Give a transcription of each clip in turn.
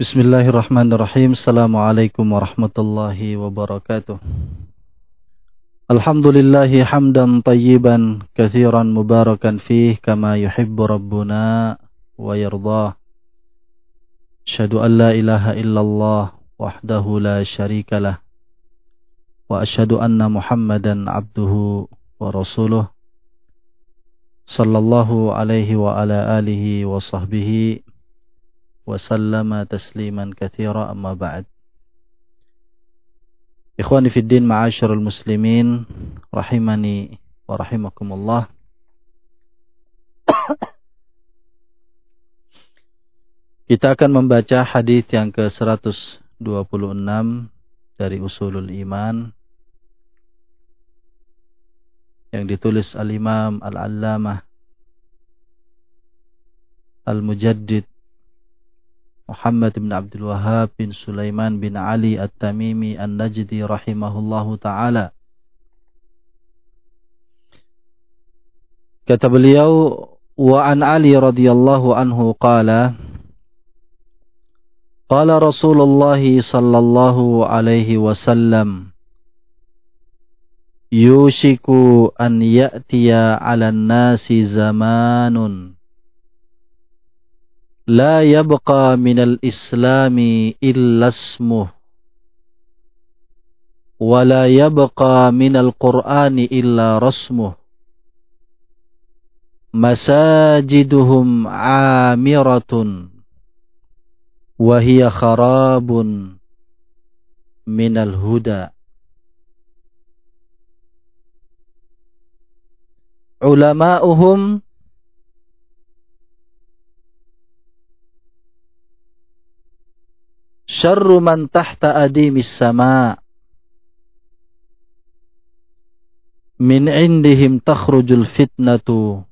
Bismillahirrahmanirrahim. Assalamualaikum warahmatullahi wabarakatuh. Alhamdulillahi hamdan tayyiban kathiran mubarakan fih kama yuhibbu rabbuna wa yardah. Asyhadu an la ilaha illallah wahdahu la syarika lah. Wa asyhadu anna Muhammadan abduhu wa rasuluh. Sallallahu alaihi wa ala alihi wa sahbihi وسلم تسليما كثيرا أما بعد إخواني في الدين معاشر المسلمين رحمني ورحمكم الله Kita akan membaca hadis yang ke-126 dari Usulul Iman yang ditulis Al-Imam Al-Allamah Al-Mujaddid Muhammad bin Abdul Wahab bin Sulaiman bin Ali At-Tamimi An-Najdi rahimahullahu taala. Kata beliau, wa an Ali radhiyallahu anhu qala Qala Rasulullah sallallahu alaihi wasallam Yushiku an ya'tiya 'ala an-nasi zamanun لا يبقى من الإسلام إلا اسمه ولا يبقى من القرآن إلا رسمه. مساجدهم عامرة وهي خراب من الهدى. علماؤهم syarru man tahta adimis sama. Min indihim takhrujul fitnatu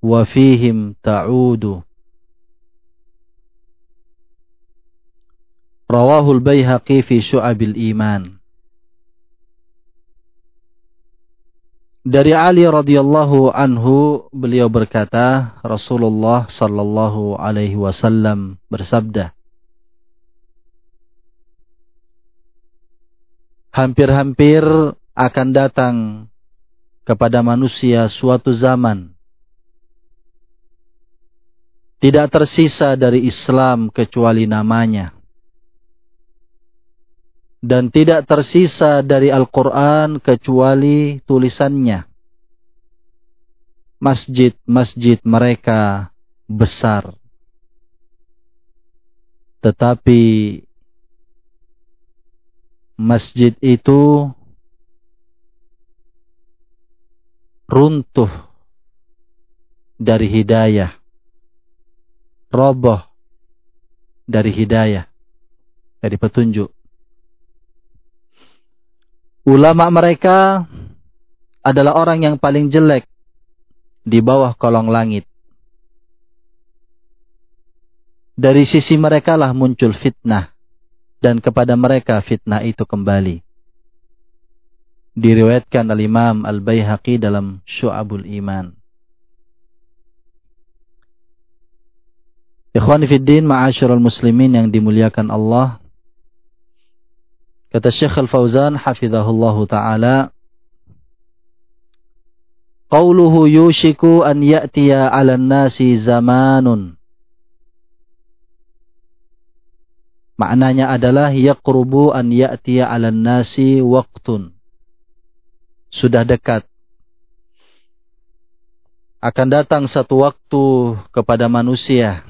wa fihim ta'udu. Rawahul bayhaqi fi syu'abil iman. Dari Ali radhiyallahu anhu beliau berkata Rasulullah sallallahu alaihi wasallam bersabda hampir-hampir akan datang kepada manusia suatu zaman. Tidak tersisa dari Islam kecuali namanya. Dan tidak tersisa dari Al-Quran kecuali tulisannya. Masjid-masjid mereka besar. Tetapi masjid itu runtuh dari hidayah, roboh dari hidayah, dari petunjuk. Ulama mereka adalah orang yang paling jelek di bawah kolong langit. Dari sisi mereka lah muncul fitnah dan kepada mereka fitnah itu kembali. Diriwayatkan oleh Imam Al-Baihaqi dalam Syu'abul Iman. Ikhwani fiddin ma'asyiral muslimin yang dimuliakan Allah. Kata Syekh Al-Fauzan hafizahullahu taala Qauluhu yushiku an ya'tiya 'alan nasi zamanun Maknanya adalah yaqrubu an ya'tiya 'alan nasi waqtun. Sudah dekat. Akan datang satu waktu kepada manusia.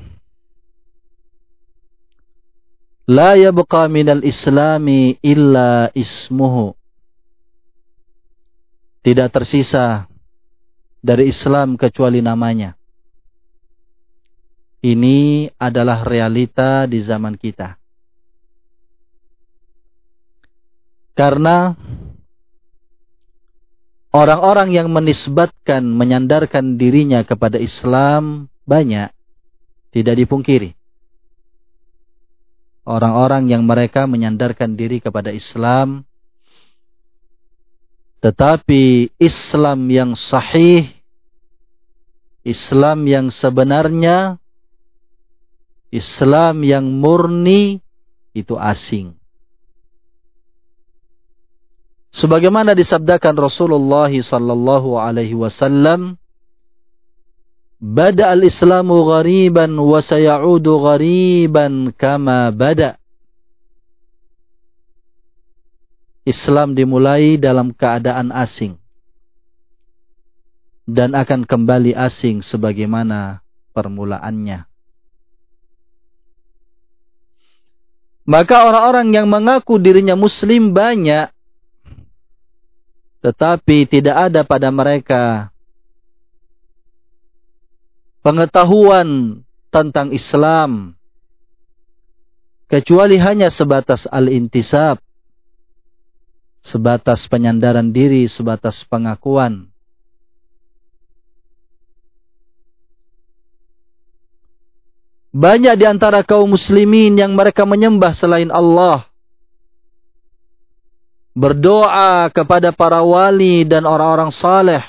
La yabqa minal islami illa ismuhu. Tidak tersisa dari Islam kecuali namanya. Ini adalah realita di zaman kita. Karena orang-orang yang menisbatkan, menyandarkan dirinya kepada Islam banyak, tidak dipungkiri. Orang-orang yang mereka menyandarkan diri kepada Islam, tetapi Islam yang sahih, Islam yang sebenarnya, Islam yang murni itu asing. Sebagaimana disabdakan Rasulullah sallallahu alaihi wasallam, "Bada al-Islamu ghariban wa sayaudu ghariban kama bada." Islam dimulai dalam keadaan asing dan akan kembali asing sebagaimana permulaannya. Maka orang-orang yang mengaku dirinya muslim banyak tetapi tidak ada pada mereka pengetahuan tentang Islam kecuali hanya sebatas al-intisab sebatas penyandaran diri sebatas pengakuan. Banyak di antara kaum muslimin yang mereka menyembah selain Allah berdoa kepada para wali dan orang-orang saleh.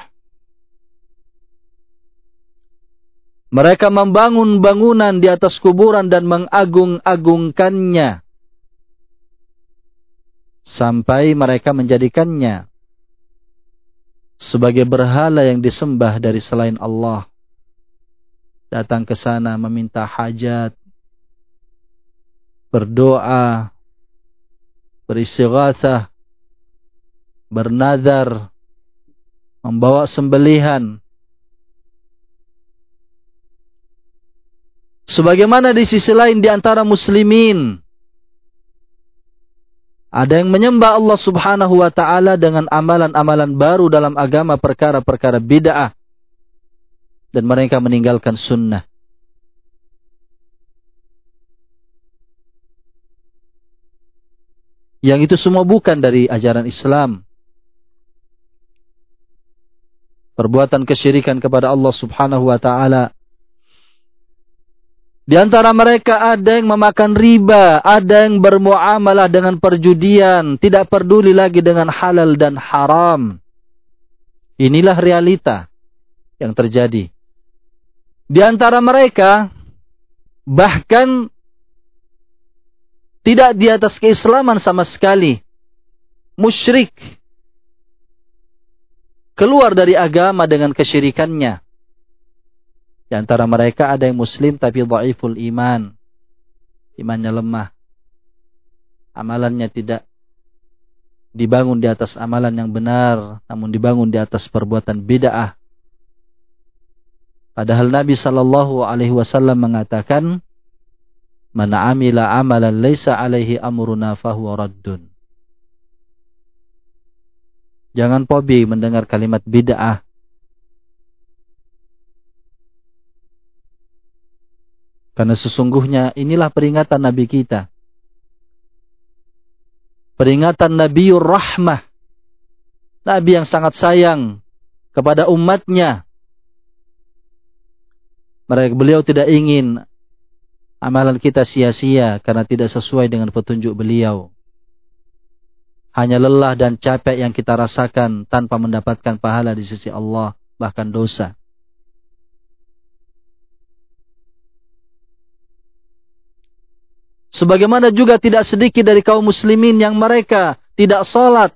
Mereka membangun bangunan di atas kuburan dan mengagung-agungkannya. Sampai mereka menjadikannya sebagai berhala yang disembah dari selain Allah. Datang ke sana meminta hajat, berdoa, beristighatsah, bernazar, membawa sembelihan. Sebagaimana di sisi lain di antara muslimin ada yang menyembah Allah Subhanahu wa taala dengan amalan-amalan baru dalam agama perkara-perkara bid'ah dan mereka meninggalkan sunnah. Yang itu semua bukan dari ajaran Islam. Perbuatan kesyirikan kepada Allah Subhanahu wa taala. Di antara mereka ada yang memakan riba, ada yang bermuamalah dengan perjudian, tidak peduli lagi dengan halal dan haram. Inilah realita yang terjadi. Di antara mereka bahkan tidak di atas keislaman sama sekali. Musyrik keluar dari agama dengan kesyirikannya. Di antara mereka ada yang muslim tapi dhaiful iman. Imannya lemah. Amalannya tidak dibangun di atas amalan yang benar, namun dibangun di atas perbuatan bid'ah. Padahal Nabi sallallahu alaihi wasallam mengatakan, "Man 'amila 'amalan laisa 'alaihi amruna fahuwa raddun." Jangan pobi mendengar kalimat bid'ah. Karena sesungguhnya inilah peringatan Nabi kita. Peringatan Nabiur Rahmah. Nabi yang sangat sayang kepada umatnya. Mereka beliau tidak ingin amalan kita sia-sia karena tidak sesuai dengan petunjuk beliau hanya lelah dan capek yang kita rasakan tanpa mendapatkan pahala di sisi Allah, bahkan dosa. Sebagaimana juga tidak sedikit dari kaum muslimin yang mereka tidak sholat.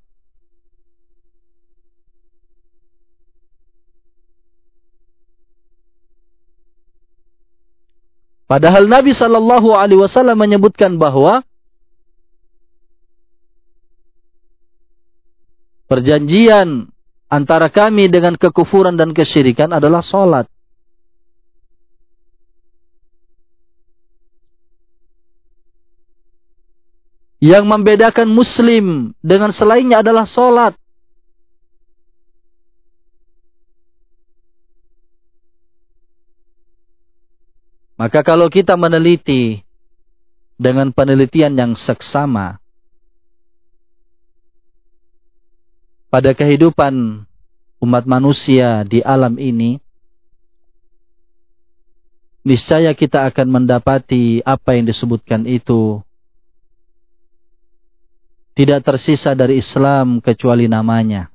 Padahal Nabi Shallallahu Alaihi Wasallam menyebutkan bahwa perjanjian antara kami dengan kekufuran dan kesyirikan adalah solat. Yang membedakan muslim dengan selainnya adalah solat. Maka kalau kita meneliti dengan penelitian yang seksama, pada kehidupan umat manusia di alam ini, niscaya kita akan mendapati apa yang disebutkan itu tidak tersisa dari Islam kecuali namanya.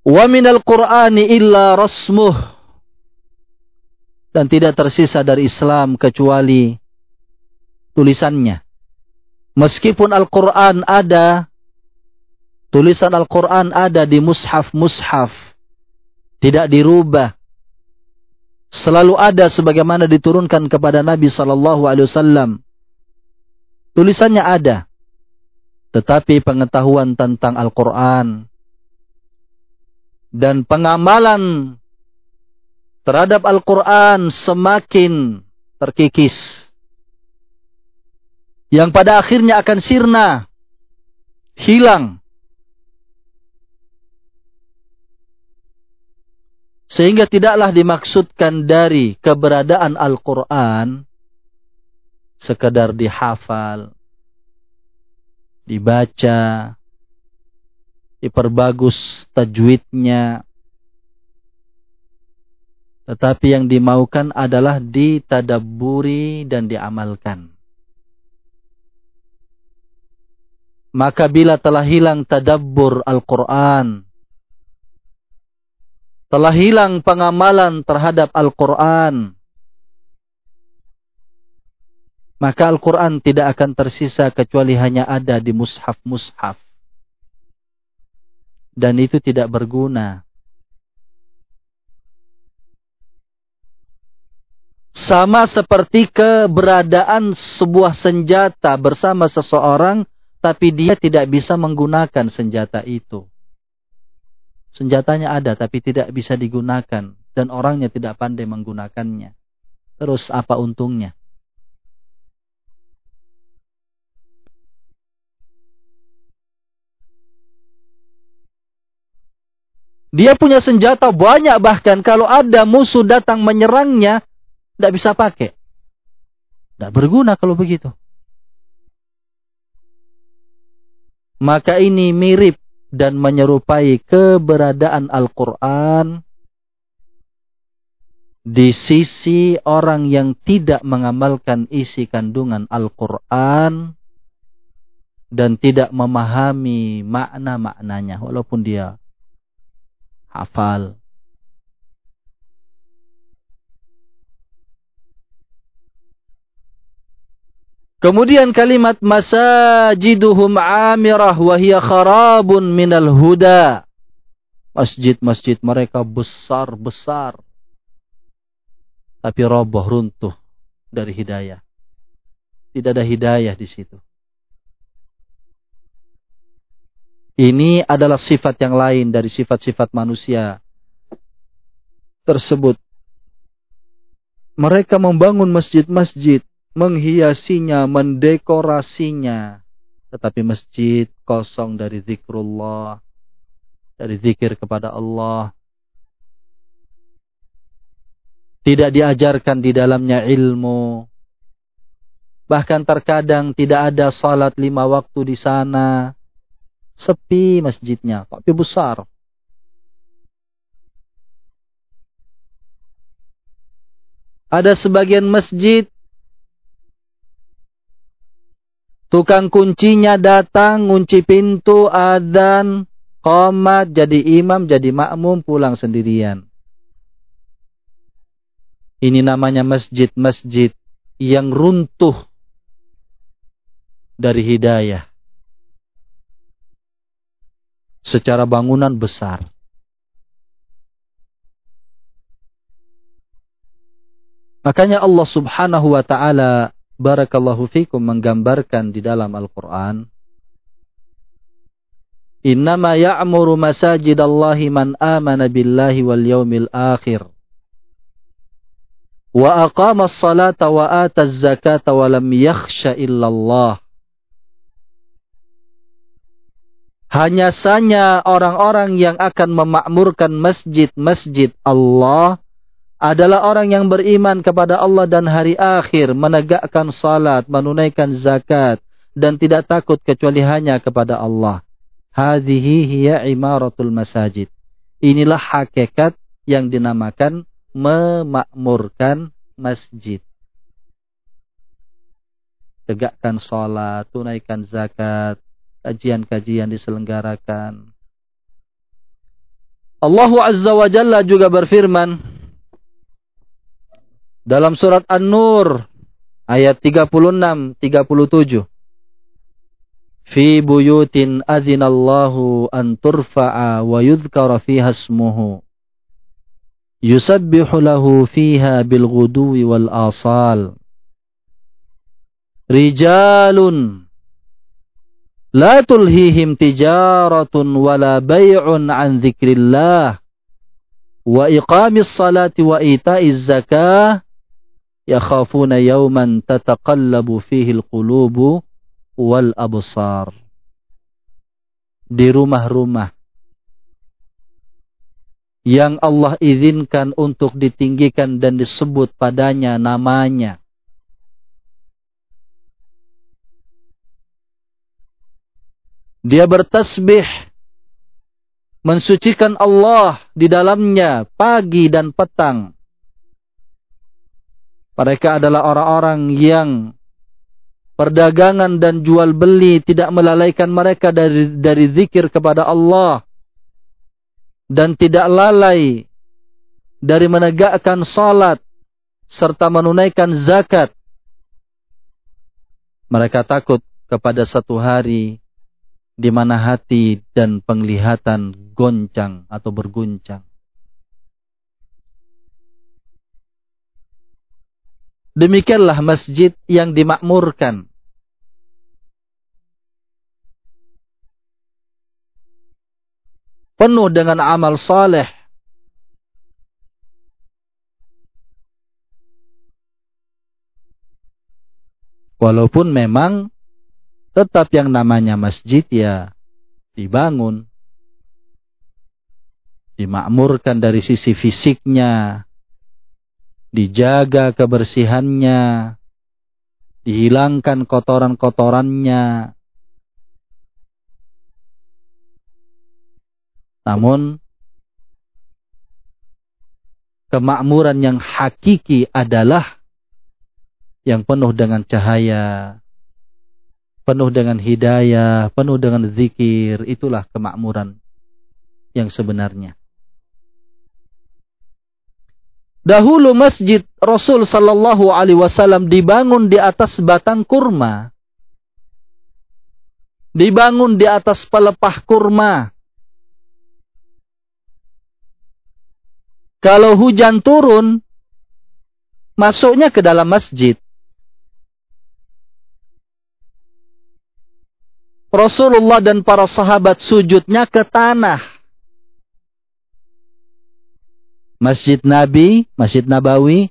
Wa minal Qur'ani illa rasmuh dan tidak tersisa dari Islam kecuali tulisannya. Meskipun Al-Quran ada, tulisan Al-Quran ada di mushaf-mushaf, tidak dirubah. Selalu ada sebagaimana diturunkan kepada Nabi Sallallahu Alaihi Wasallam. Tulisannya ada, tetapi pengetahuan tentang Al-Quran dan pengamalan terhadap Al-Quran semakin terkikis. Yang pada akhirnya akan sirna, hilang. Sehingga tidaklah dimaksudkan dari keberadaan Al-Quran sekedar dihafal, dibaca, diperbagus tajwidnya, tetapi yang dimaukan adalah ditadaburi dan diamalkan. Maka bila telah hilang tadabbur Al-Quran, telah hilang pengamalan terhadap Al-Quran, maka Al-Quran tidak akan tersisa kecuali hanya ada di mushaf-mushaf. Dan itu tidak berguna sama seperti keberadaan sebuah senjata bersama seseorang tapi dia tidak bisa menggunakan senjata itu. Senjatanya ada tapi tidak bisa digunakan dan orangnya tidak pandai menggunakannya. Terus apa untungnya? Dia punya senjata banyak bahkan kalau ada musuh datang menyerangnya, tidak bisa pakai. Tidak berguna kalau begitu. Maka ini mirip dan menyerupai keberadaan Al-Quran di sisi orang yang tidak mengamalkan isi kandungan Al-Quran dan tidak memahami makna-maknanya walaupun dia hafal Kemudian kalimat masajiduhum amirah wahia kharabun minal huda. Masjid-masjid mereka besar-besar. Tapi roboh runtuh dari hidayah. Tidak ada hidayah di situ. Ini adalah sifat yang lain dari sifat-sifat manusia tersebut. Mereka membangun masjid-masjid menghiasinya, mendekorasinya. Tetapi masjid kosong dari zikrullah, dari zikir kepada Allah. Tidak diajarkan di dalamnya ilmu. Bahkan terkadang tidak ada salat lima waktu di sana. Sepi masjidnya, tapi besar. Ada sebagian masjid Tukang kuncinya datang, ngunci pintu, adzan, komat, jadi imam, jadi makmum, pulang sendirian. Ini namanya masjid-masjid yang runtuh dari hidayah. Secara bangunan besar. Makanya Allah subhanahu wa ta'ala barakallahu fikum menggambarkan di dalam Al-Quran. Innama ya'muru masajidallahi man amana billahi wal yawmil akhir. Wa aqama as-salata wa ata az-zakata wa lam yakhsha illallah. Hanya saja orang-orang yang akan memakmurkan masjid-masjid Allah adalah orang yang beriman kepada Allah dan hari akhir, menegakkan salat, menunaikan zakat, dan tidak takut kecuali hanya kepada Allah. Hadhihi hiya imaratul masajid. Inilah hakikat yang dinamakan memakmurkan masjid. Tegakkan salat, tunaikan zakat, kajian-kajian diselenggarakan. Allah Azza wa Jalla juga berfirman, Dalam surat An-Nur ayat 36 37 Fi buyutin adzinallahu an turfa'a wa yudhkara fiha ismuhu. Yusabbihu lahu fiha bil wal asal. Rijalun la tulhihim tijaratun wala bay'un an dzikrillah wa iqamis salati wa ita'iz zakah yakhafuna yawman tataqallabu fihi al-qulubu wal absar di rumah-rumah yang Allah izinkan untuk ditinggikan dan disebut padanya namanya Dia bertasbih mensucikan Allah di dalamnya pagi dan petang. Mereka adalah orang-orang yang perdagangan dan jual beli tidak melalaikan mereka dari dari zikir kepada Allah dan tidak lalai dari menegakkan salat serta menunaikan zakat. Mereka takut kepada satu hari di mana hati dan penglihatan goncang atau berguncang. Demikianlah masjid yang dimakmurkan. Penuh dengan amal saleh. Walaupun memang Tetap yang namanya masjid ya dibangun, dimakmurkan dari sisi fisiknya, dijaga kebersihannya, dihilangkan kotoran-kotorannya. Namun kemakmuran yang hakiki adalah yang penuh dengan cahaya, penuh dengan hidayah, penuh dengan zikir, itulah kemakmuran yang sebenarnya. Dahulu masjid Rasul sallallahu alaihi wasallam dibangun di atas batang kurma. Dibangun di atas pelepah kurma. Kalau hujan turun, masuknya ke dalam masjid. Rasulullah dan para sahabat sujudnya ke tanah. Masjid Nabi, Masjid Nabawi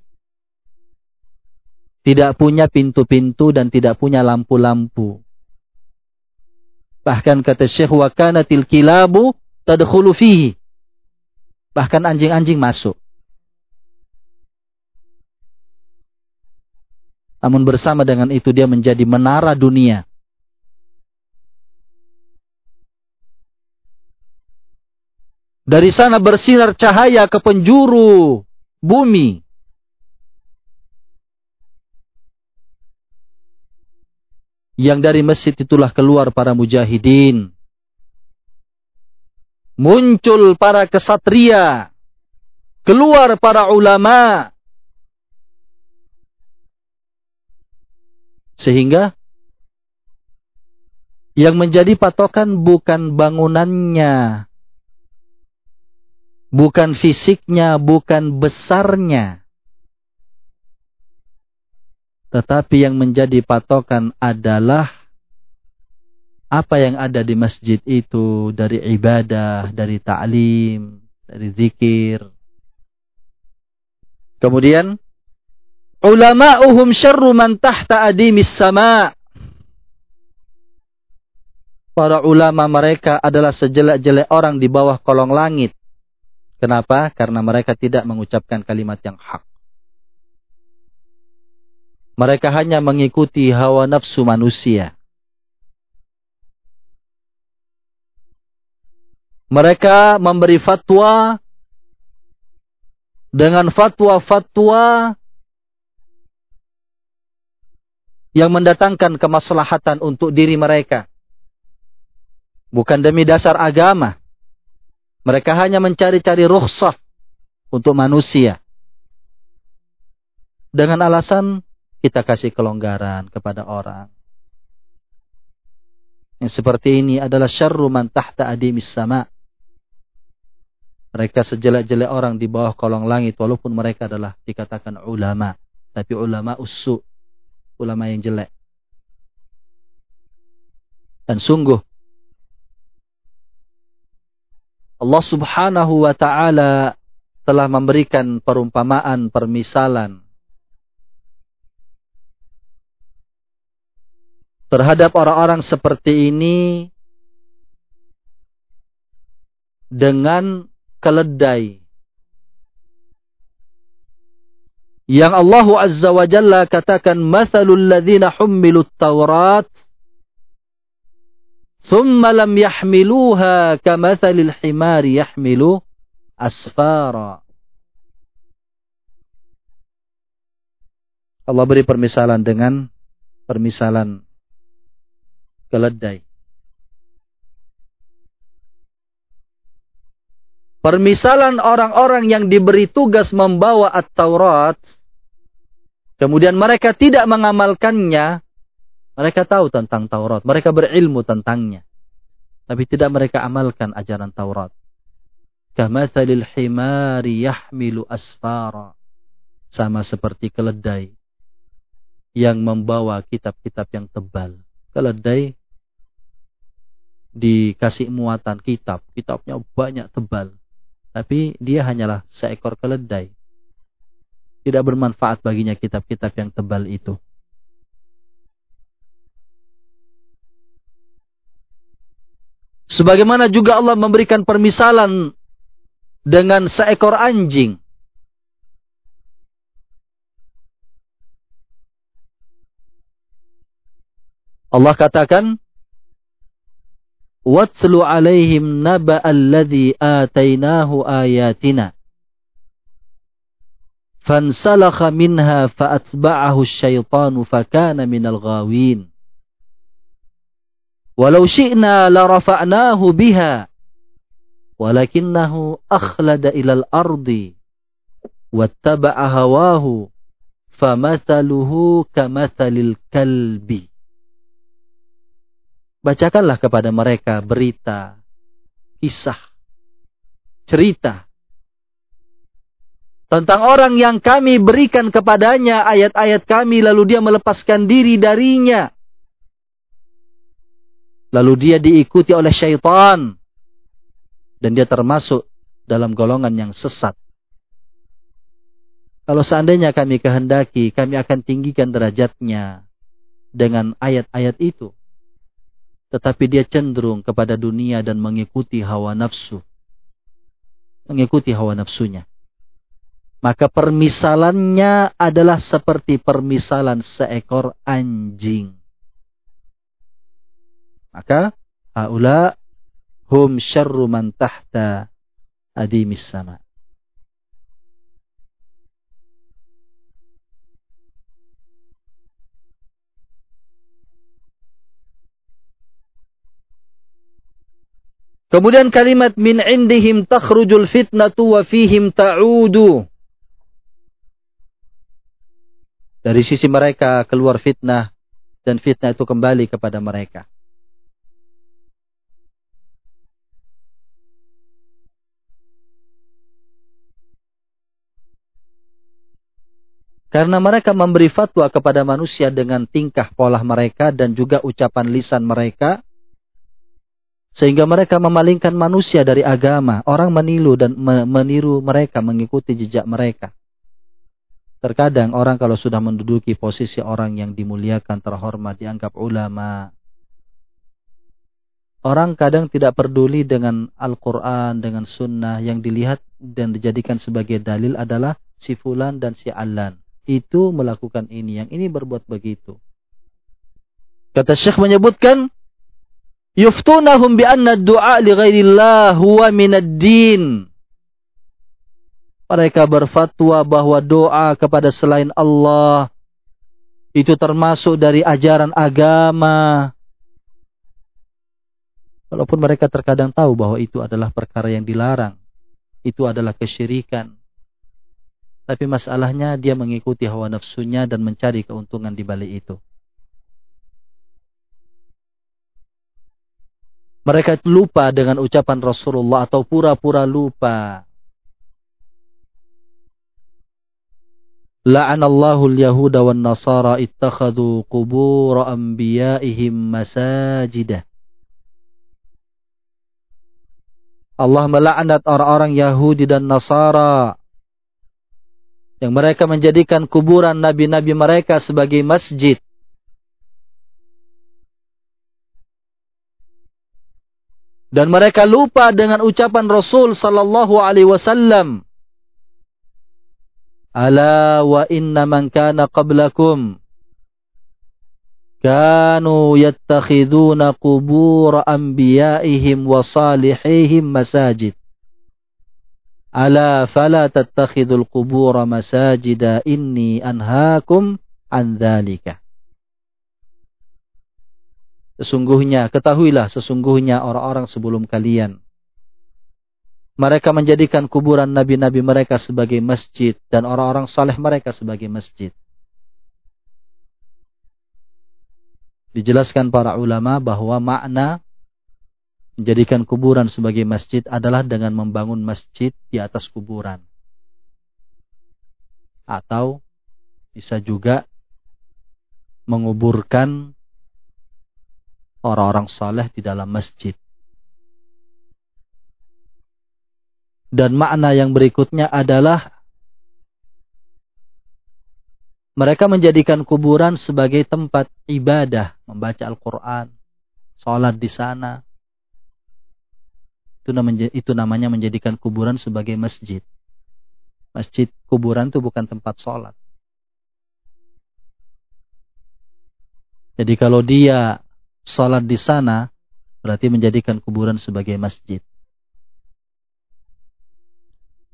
tidak punya pintu-pintu dan tidak punya lampu-lampu. Bahkan kata Syekh wa kanatil kilabu tadkhulu fihi. Bahkan anjing-anjing masuk. Namun bersama dengan itu dia menjadi menara dunia. Dari sana bersinar cahaya ke penjuru bumi. Yang dari masjid itulah keluar para mujahidin. Muncul para kesatria. Keluar para ulama. Sehingga yang menjadi patokan bukan bangunannya, Bukan fisiknya, bukan besarnya. Tetapi yang menjadi patokan adalah apa yang ada di masjid itu dari ibadah, dari ta'lim, dari zikir. Kemudian ulama'uhum syarru man tahta adimis sama' para ulama mereka adalah sejelek-jelek orang di bawah kolong langit. Kenapa? Karena mereka tidak mengucapkan kalimat yang hak. Mereka hanya mengikuti hawa nafsu manusia. Mereka memberi fatwa dengan fatwa-fatwa yang mendatangkan kemaslahatan untuk diri mereka. Bukan demi dasar agama. Mereka hanya mencari-cari rukhsah untuk manusia. dengan alasan kita kasih kelonggaran kepada orang. Yang seperti ini adalah syarru man tahta adimis sama. Mereka sejelek-jelek orang di bawah kolong langit walaupun mereka adalah dikatakan ulama. Tapi ulama usu. Ulama yang jelek. Dan sungguh Allah subhanahu wa ta'ala telah memberikan perumpamaan, permisalan terhadap orang-orang seperti ini dengan keledai. Yang Allah Azza wa Jalla katakan mathalul ladzina hummilut tawrat thumma lam yahmiluha kamathalil himari yahmilu asfara Allah beri permisalan dengan permisalan keledai. Permisalan orang-orang yang diberi tugas membawa At-Taurat, kemudian mereka tidak mengamalkannya, mereka tahu tentang Taurat, mereka berilmu tentangnya, tapi tidak mereka amalkan ajaran Taurat. Kamathalil himari yahmilu asfara. Sama seperti keledai yang membawa kitab-kitab yang tebal. Keledai dikasih muatan kitab, kitabnya banyak tebal. Tapi dia hanyalah seekor keledai. Tidak bermanfaat baginya kitab-kitab yang tebal itu. Sebagaimana juga Allah memberikan permisalan dengan seekor anjing. Allah katakan, "Watslu 'alaihim naba'alladzi atainahu ayatina." Fansalakha minha fa'atba'ahu asyaitanu fakana minal ghawin. Walau syi'na la rafa'nahu biha walakinnahu akhlada ilal ardi wattaba'a hawahu famathaluhu kamathalil kalbi. Bacakanlah kepada mereka berita, kisah, cerita tentang orang yang kami berikan kepadanya ayat-ayat kami lalu dia melepaskan diri darinya Lalu dia diikuti oleh syaitan dan dia termasuk dalam golongan yang sesat. Kalau seandainya kami kehendaki, kami akan tinggikan derajatnya dengan ayat-ayat itu tetapi dia cenderung kepada dunia dan mengikuti hawa nafsu. Mengikuti hawa nafsunya. Maka permisalannya adalah seperti permisalan seekor anjing. Maka haula hum syarru man tahta adimis sama. Kemudian kalimat min indihim takhrujul fitnatu wa fihim ta'udu. Dari sisi mereka keluar fitnah dan fitnah itu kembali kepada mereka. Karena mereka memberi fatwa kepada manusia dengan tingkah pola mereka dan juga ucapan lisan mereka sehingga mereka memalingkan manusia dari agama. Orang menilu dan meniru mereka, mengikuti jejak mereka. Terkadang orang kalau sudah menduduki posisi orang yang dimuliakan, terhormat, dianggap ulama. Orang kadang tidak peduli dengan Al-Quran, dengan sunnah yang dilihat dan dijadikan sebagai dalil adalah si fulan dan si alan. Itu melakukan ini, yang ini berbuat begitu. Kata Syekh menyebutkan, yuftunahum bi anna du'a li ghairillah huwa din. Mereka berfatwa bahwa doa kepada selain Allah itu termasuk dari ajaran agama. Walaupun mereka terkadang tahu bahwa itu adalah perkara yang dilarang. Itu adalah kesyirikan. Tapi masalahnya dia mengikuti hawa nafsunya dan mencari keuntungan di balik itu. Mereka lupa dengan ucapan Rasulullah atau pura-pura lupa. La'anallahu al-yahuda wan nasara ittakhadhu qubur anbiya'ihim masajidah. Allah melaknat orang-orang Yahudi dan Nasara yang mereka menjadikan kuburan nabi-nabi mereka sebagai masjid. Dan mereka lupa dengan ucapan Rasul sallallahu alaihi wasallam. Ala wa inna man kana qablakum kanu yattakhiduna qubur anbiya'ihim wa salihihim masajid. Ala fala tattakhidul qubura masajida inni anhaakum an dzalika. Sesungguhnya, ketahuilah sesungguhnya orang-orang sebelum kalian. Mereka menjadikan kuburan nabi-nabi mereka sebagai masjid dan orang-orang saleh mereka sebagai masjid. Dijelaskan para ulama bahwa makna menjadikan kuburan sebagai masjid adalah dengan membangun masjid di atas kuburan. Atau bisa juga menguburkan orang-orang saleh di dalam masjid. Dan makna yang berikutnya adalah mereka menjadikan kuburan sebagai tempat ibadah, membaca Al-Quran, sholat di sana, itu namanya menjadikan kuburan sebagai masjid. Masjid kuburan itu bukan tempat sholat. Jadi kalau dia sholat di sana, berarti menjadikan kuburan sebagai masjid.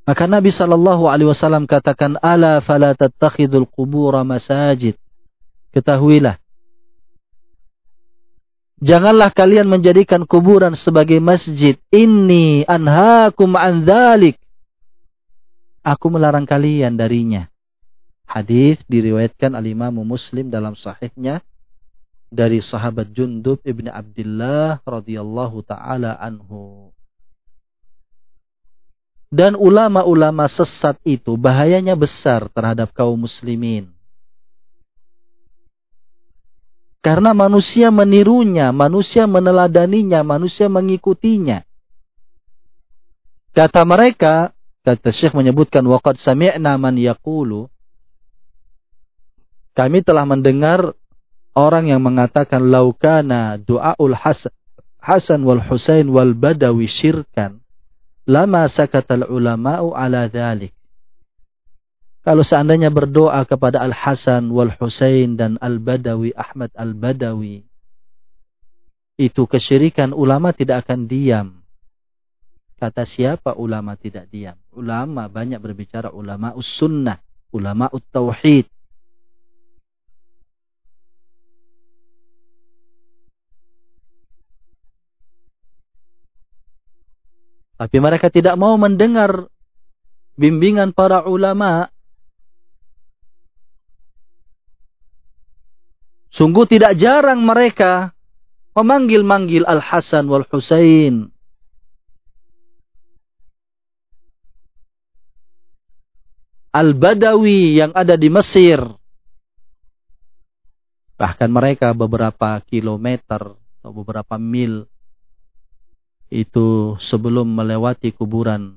Maka Nabi Shallallahu Alaihi Wasallam katakan, "Ala fala tattakhidul masajid." Ketahuilah, Janganlah kalian menjadikan kuburan sebagai masjid. Inni anhaakum an dhalik. Aku melarang kalian darinya. Hadis diriwayatkan al-Imam Muslim dalam sahihnya dari sahabat Jundub ibn Abdullah radhiyallahu taala anhu. Dan ulama-ulama sesat itu bahayanya besar terhadap kaum muslimin. Karena manusia menirunya, manusia meneladaninya, manusia mengikutinya. Kata mereka, kata Syekh menyebutkan waqad sami'na man yaqulu kami telah mendengar orang yang mengatakan laukana du'aul Hasan, Hasan wal Husain wal Badawi syirkan lama sakatal ulama'u ala dhalik kalau seandainya berdoa kepada Al-Hasan wal Husain dan Al-Badawi Ahmad Al-Badawi itu kesyirikan ulama tidak akan diam. Kata siapa ulama tidak diam? Ulama banyak berbicara ulama us-sunnah, ulama ut-tauhid. Tapi mereka tidak mau mendengar bimbingan para ulama Sungguh tidak jarang mereka memanggil-manggil Al-Hasan wal Husain. Al-Badawi yang ada di Mesir. Bahkan mereka beberapa kilometer atau beberapa mil itu sebelum melewati kuburan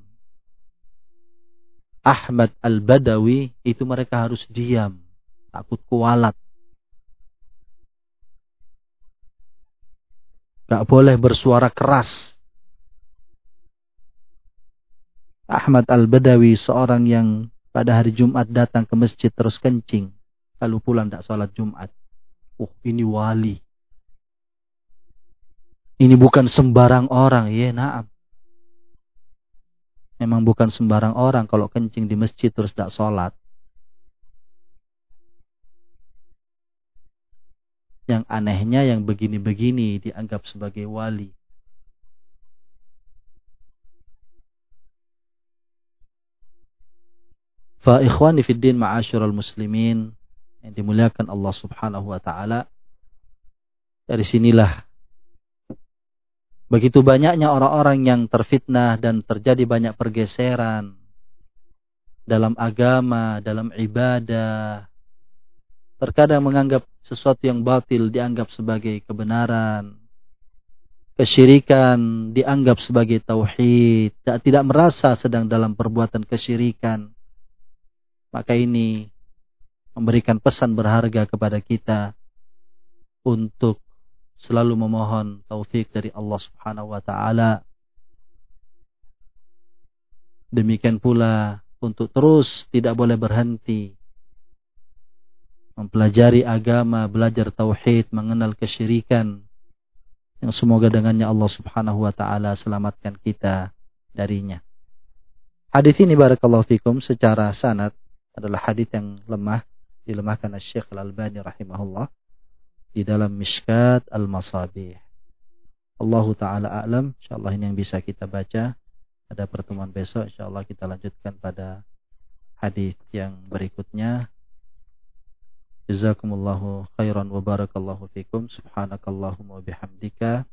Ahmad Al-Badawi itu mereka harus diam, takut kualat. Gak boleh bersuara keras. Ahmad Al-Badawi seorang yang pada hari Jumat datang ke masjid terus kencing. Lalu pulang tak sholat Jumat. Oh ini wali. Ini bukan sembarang orang. Ya naam. Memang bukan sembarang orang kalau kencing di masjid terus tak sholat. Yang anehnya yang begini-begini dianggap sebagai wali. Fa ikhwani fid din ma'asyiral muslimin yang dimuliakan Allah Subhanahu wa taala. Dari sinilah begitu banyaknya orang-orang yang terfitnah dan terjadi banyak pergeseran dalam agama, dalam ibadah. Terkadang menganggap sesuatu yang batil dianggap sebagai kebenaran. Kesyirikan dianggap sebagai tauhid, tidak merasa sedang dalam perbuatan kesyirikan maka ini memberikan pesan berharga kepada kita untuk selalu memohon taufik dari Allah Subhanahu wa taala. Demikian pula untuk terus tidak boleh berhenti mempelajari agama, belajar tauhid, mengenal kesyirikan yang semoga dengannya Allah Subhanahu wa taala selamatkan kita darinya. Hadis ini barakallahu fikum secara sanad adalah hadis yang lemah dilemahkan Syekh Al-Albani rahimahullah di dalam Mishkat Al-Masabih. Allah taala a'lam. Insyaallah ini yang bisa kita baca. Pada pertemuan besok insyaallah kita lanjutkan pada hadis yang berikutnya. Jazakumullahu khairan wa barakallahu fikum. Subhanakallahumma bihamdika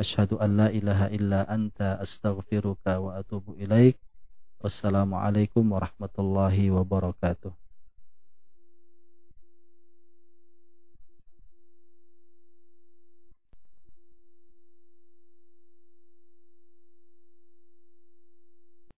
asyhadu an la ilaha illa anta astaghfiruka wa atubu ilaik. Wassalamualaikum warahmatullahi wabarakatuh.